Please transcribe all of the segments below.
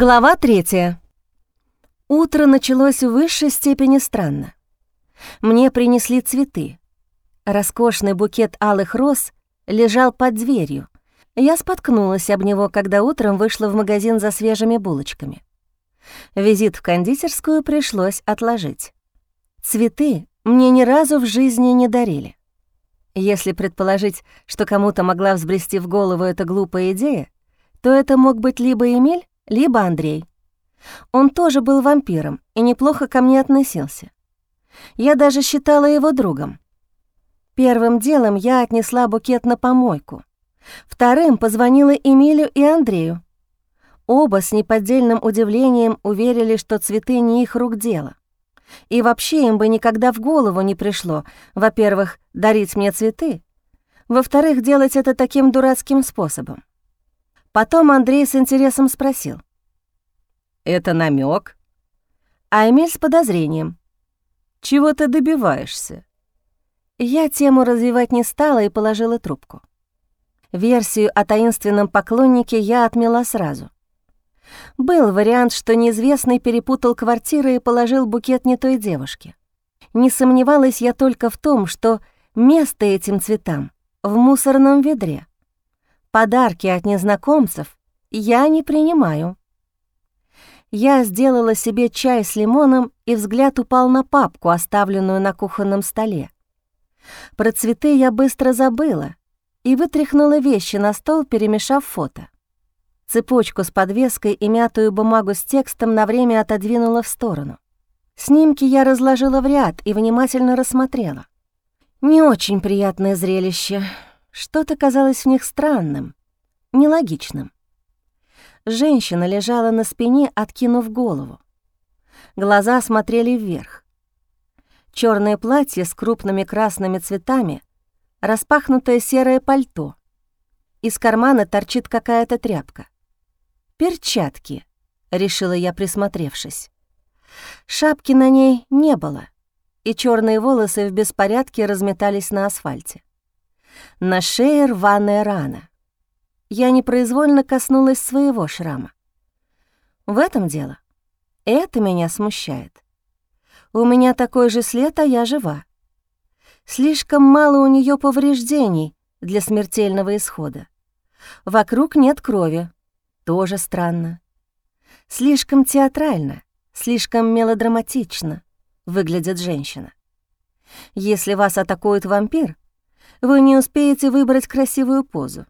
Глава третья. Утро началось в высшей степени странно. Мне принесли цветы. Роскошный букет алых роз лежал под дверью. Я споткнулась об него, когда утром вышла в магазин за свежими булочками. Визит в кондитерскую пришлось отложить. Цветы мне ни разу в жизни не дарили. Если предположить, что кому-то могла взбрести в голову эта глупая идея, то это мог быть либо Эмиль, либо Андрей. Он тоже был вампиром и неплохо ко мне относился. Я даже считала его другом. Первым делом я отнесла букет на помойку. Вторым позвонила Эмилю и Андрею. Оба с неподдельным удивлением уверили, что цветы не их рук дело. И вообще им бы никогда в голову не пришло, во-первых, дарить мне цветы, во-вторых, делать это таким дурацким способом. Потом Андрей с интересом спросил. «Это намек? А Эмиль с подозрением. «Чего ты добиваешься?» Я тему развивать не стала и положила трубку. Версию о таинственном поклоннике я отмела сразу. Был вариант, что неизвестный перепутал квартиры и положил букет не той девушке. Не сомневалась я только в том, что место этим цветам в мусорном ведре. Подарки от незнакомцев я не принимаю. Я сделала себе чай с лимоном, и взгляд упал на папку, оставленную на кухонном столе. Про цветы я быстро забыла и вытряхнула вещи на стол, перемешав фото. Цепочку с подвеской и мятую бумагу с текстом на время отодвинула в сторону. Снимки я разложила в ряд и внимательно рассмотрела. Не очень приятное зрелище — что-то казалось в них странным, нелогичным. Женщина лежала на спине, откинув голову. Глаза смотрели вверх. Черное платье с крупными красными цветами, распахнутое серое пальто. Из кармана торчит какая-то тряпка. «Перчатки», — решила я, присмотревшись. Шапки на ней не было, и черные волосы в беспорядке разметались на асфальте. На шее рваная рана. Я непроизвольно коснулась своего шрама. В этом дело. Это меня смущает. У меня такой же след, а я жива. Слишком мало у нее повреждений для смертельного исхода. Вокруг нет крови. Тоже странно. Слишком театрально, слишком мелодраматично выглядит женщина. Если вас атакует вампир, вы не успеете выбрать красивую позу.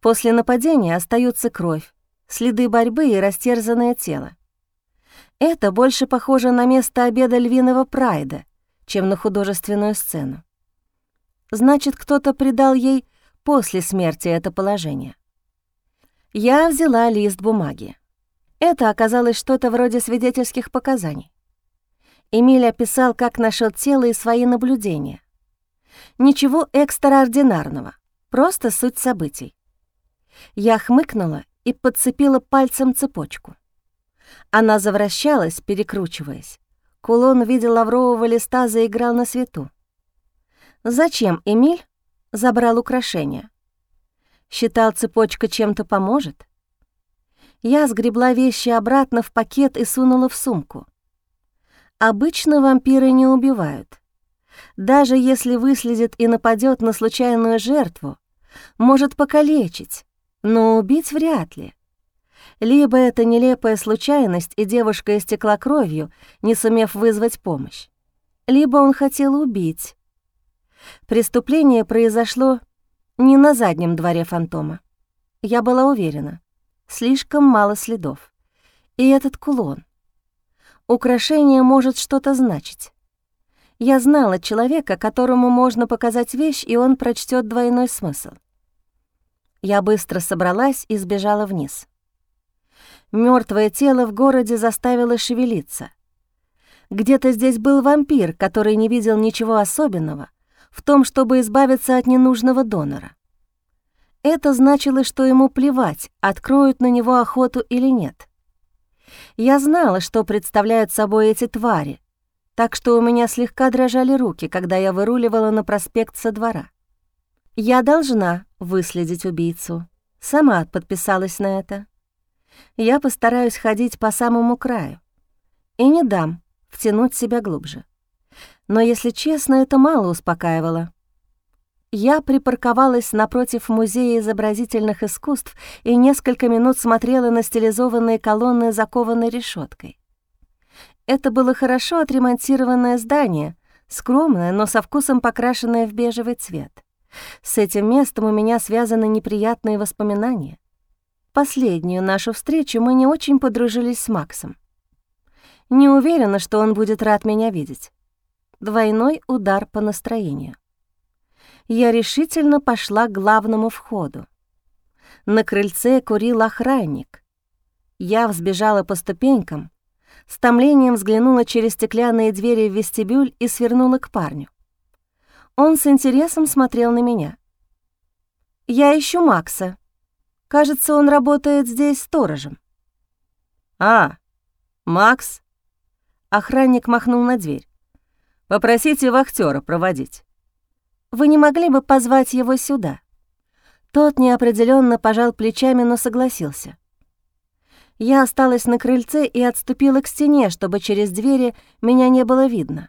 После нападения остаются кровь, следы борьбы и растерзанное тело. Это больше похоже на место обеда львиного прайда, чем на художественную сцену. Значит, кто-то придал ей после смерти это положение. Я взяла лист бумаги. Это оказалось что-то вроде свидетельских показаний. Эмиль описал, как нашел тело и свои наблюдения. Ничего экстраординарного, просто суть событий. Я хмыкнула и подцепила пальцем цепочку. Она завращалась, перекручиваясь. Кулон в виде лаврового листа заиграл на свету. Зачем Эмиль забрал украшение? Считал, цепочка чем-то поможет? Я сгребла вещи обратно в пакет и сунула в сумку. Обычно вампиры не убивают. Даже если выследит и нападет на случайную жертву, может покалечить, но убить вряд ли. Либо это нелепая случайность, и девушка истекла кровью, не сумев вызвать помощь. Либо он хотел убить. Преступление произошло не на заднем дворе фантома. Я была уверена. Слишком мало следов. И этот кулон. Украшение может что-то значить. Я знала человека, которому можно показать вещь, и он прочтет двойной смысл. Я быстро собралась и сбежала вниз. Мертвое тело в городе заставило шевелиться. Где-то здесь был вампир, который не видел ничего особенного в том, чтобы избавиться от ненужного донора. Это значило, что ему плевать, откроют на него охоту или нет. Я знала, что представляют собой эти твари, так что у меня слегка дрожали руки, когда я выруливала на проспект со двора. Я должна выследить убийцу. Сама подписалась на это. Я постараюсь ходить по самому краю и не дам втянуть себя глубже. Но, если честно, это мало успокаивало. Я припарковалась напротив Музея изобразительных искусств и несколько минут смотрела на стилизованные колонны, закованной решеткой. Это было хорошо отремонтированное здание, скромное, но со вкусом покрашенное в бежевый цвет. С этим местом у меня связаны неприятные воспоминания. Последнюю нашу встречу мы не очень подружились с Максом. Не уверена, что он будет рад меня видеть. Двойной удар по настроению я решительно пошла к главному входу. На крыльце курил охранник. Я взбежала по ступенькам, с томлением взглянула через стеклянные двери в вестибюль и свернула к парню. Он с интересом смотрел на меня. «Я ищу Макса. Кажется, он работает здесь сторожем». «А, Макс?» Охранник махнул на дверь. «Попросите вахтера проводить». Вы не могли бы позвать его сюда?» Тот неопределенно пожал плечами, но согласился. Я осталась на крыльце и отступила к стене, чтобы через двери меня не было видно.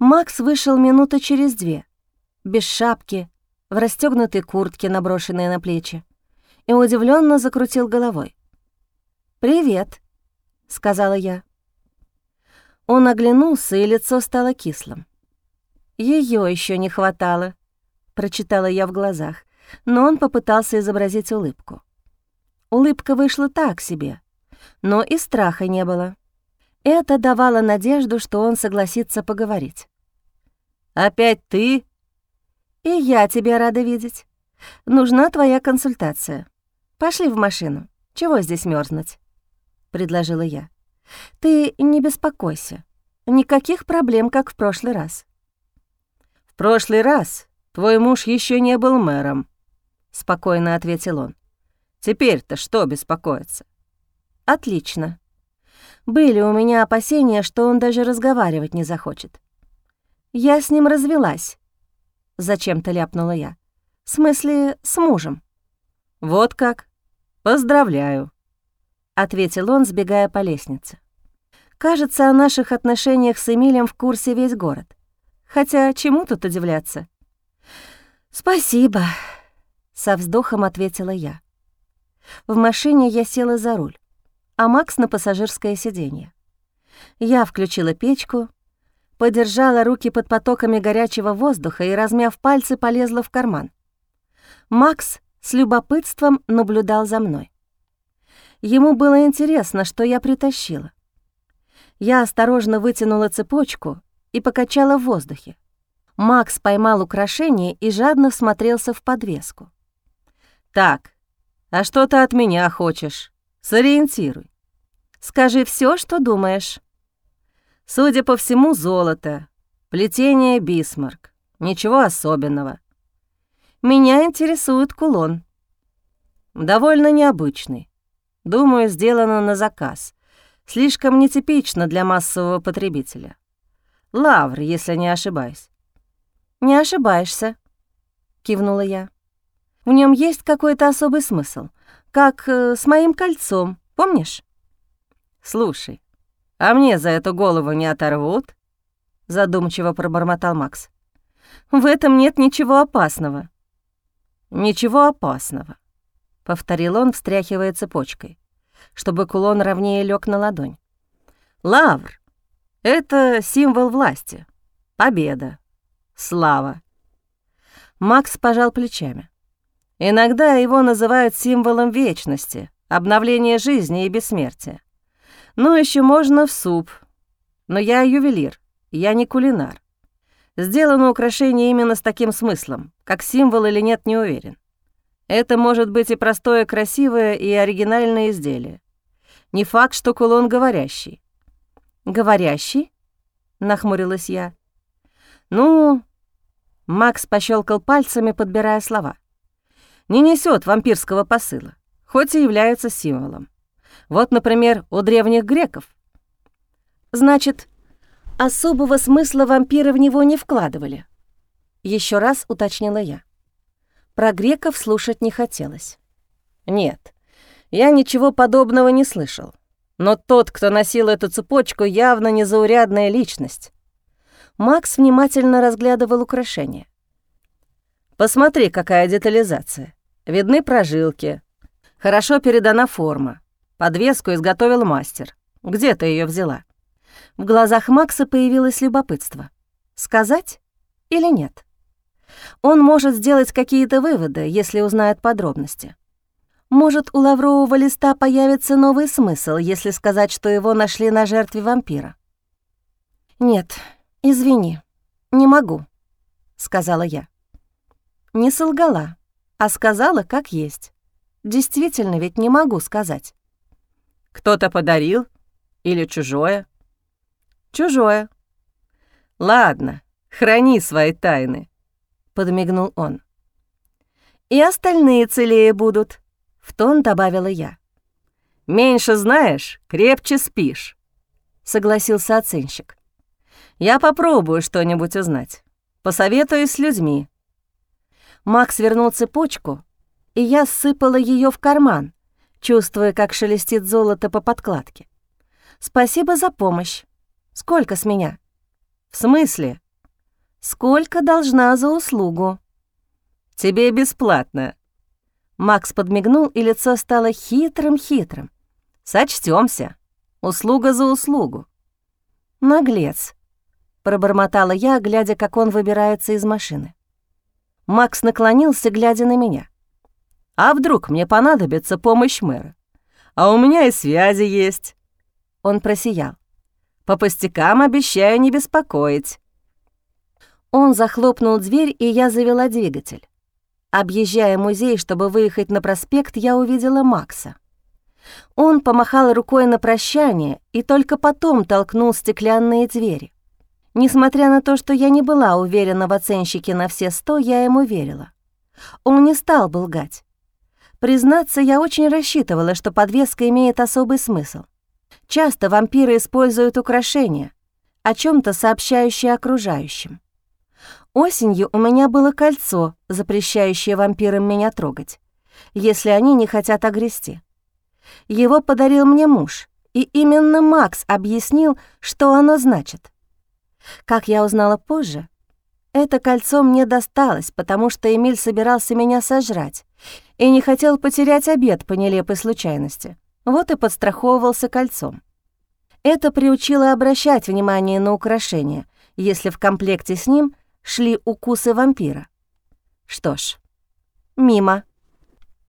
Макс вышел минуты через две, без шапки, в расстегнутой куртке, наброшенной на плечи, и удивленно закрутил головой. «Привет», — сказала я. Он оглянулся, и лицо стало кислым. Ее еще не хватало», — прочитала я в глазах, но он попытался изобразить улыбку. Улыбка вышла так себе, но и страха не было. Это давало надежду, что он согласится поговорить. «Опять ты?» «И я тебя рада видеть. Нужна твоя консультация. Пошли в машину. Чего здесь мерзнуть? предложила я. «Ты не беспокойся. Никаких проблем, как в прошлый раз прошлый раз твой муж еще не был мэром», — спокойно ответил он. «Теперь-то что беспокоиться?» «Отлично. Были у меня опасения, что он даже разговаривать не захочет. Я с ним развелась», — зачем-то ляпнула я. «В смысле, с мужем». «Вот как? Поздравляю», — ответил он, сбегая по лестнице. «Кажется, о наших отношениях с Эмилем в курсе весь город. Хотя чему тут удивляться? «Спасибо», — со вздохом ответила я. В машине я села за руль, а Макс на пассажирское сиденье. Я включила печку, подержала руки под потоками горячего воздуха и, размяв пальцы, полезла в карман. Макс с любопытством наблюдал за мной. Ему было интересно, что я притащила. Я осторожно вытянула цепочку и покачала в воздухе. Макс поймал украшение и жадно смотрелся в подвеску. «Так, а что ты от меня хочешь? Сориентируй. Скажи все, что думаешь». Судя по всему, золото, плетение бисмарк. Ничего особенного. Меня интересует кулон. Довольно необычный. Думаю, сделано на заказ. Слишком нетипично для массового потребителя. Лавр, если не ошибаюсь». «Не ошибаешься», — кивнула я. «В нем есть какой-то особый смысл, как э, с моим кольцом, помнишь?» «Слушай, а мне за эту голову не оторвут?» — задумчиво пробормотал Макс. «В этом нет ничего опасного». «Ничего опасного», — повторил он, встряхивая цепочкой, чтобы кулон ровнее лег на ладонь. «Лавр это символ власти, победа, слава. Макс пожал плечами. Иногда его называют символом вечности, обновления жизни и бессмертия. Ну, еще можно в суп. Но я ювелир, я не кулинар. Сделано украшение именно с таким смыслом, как символ или нет, не уверен. Это может быть и простое, красивое, и оригинальное изделие. Не факт, что кулон говорящий. «Говорящий?» — нахмурилась я. «Ну...» — Макс пощелкал пальцами, подбирая слова. «Не несет вампирского посыла, хоть и является символом. Вот, например, у древних греков». «Значит, особого смысла вампиры в него не вкладывали?» Еще раз уточнила я. Про греков слушать не хотелось. «Нет, Я ничего подобного не слышал. Но тот, кто носил эту цепочку, явно незаурядная личность. Макс внимательно разглядывал украшение. «Посмотри, какая детализация. Видны прожилки. Хорошо передана форма. Подвеску изготовил мастер. Где ты ее взяла?» В глазах Макса появилось любопытство. Сказать или нет? Он может сделать какие-то выводы, если узнает подробности. Может, у лаврового листа появится новый смысл, если сказать, что его нашли на жертве вампира. «Нет, извини, не могу», — сказала я. Не солгала, а сказала, как есть. Действительно, ведь не могу сказать. «Кто-то подарил? Или чужое?» «Чужое». «Ладно, храни свои тайны», — подмигнул он. «И остальные целее будут», в тон добавила я. «Меньше знаешь, крепче спишь», — согласился оценщик. «Я попробую что-нибудь узнать. Посоветуюсь с людьми». Макс вернул цепочку, и я сыпала ее в карман, чувствуя, как шелестит золото по подкладке. «Спасибо за помощь. Сколько с меня?» «В смысле?» «Сколько должна за услугу?» «Тебе бесплатно», Макс подмигнул, и лицо стало хитрым-хитрым. Сочтёмся. Услуга за услугу. Наглец, пробормотала я, глядя, как он выбирается из машины. Макс наклонился, глядя на меня. А вдруг мне понадобится помощь мэра? А у меня и связи есть. Он просиял. По пустякам обещаю не беспокоить. Он захлопнул дверь, и я завела двигатель. Объезжая музей, чтобы выехать на проспект, я увидела Макса. Он помахал рукой на прощание и только потом толкнул стеклянные двери. Несмотря на то, что я не была уверена в оценщике на все сто, я ему верила. Он не стал бы лгать. Признаться, я очень рассчитывала, что подвеска имеет особый смысл. Часто вампиры используют украшения, о чем то сообщающие окружающим. Осенью у меня было кольцо, запрещающее вампирам меня трогать, если они не хотят огрести. Его подарил мне муж, и именно Макс объяснил, что оно значит. Как я узнала позже, это кольцо мне досталось, потому что Эмиль собирался меня сожрать и не хотел потерять обед по нелепой случайности. Вот и подстраховывался кольцом. Это приучило обращать внимание на украшения, если в комплекте с ним шли укусы вампира. Что ж, мимо.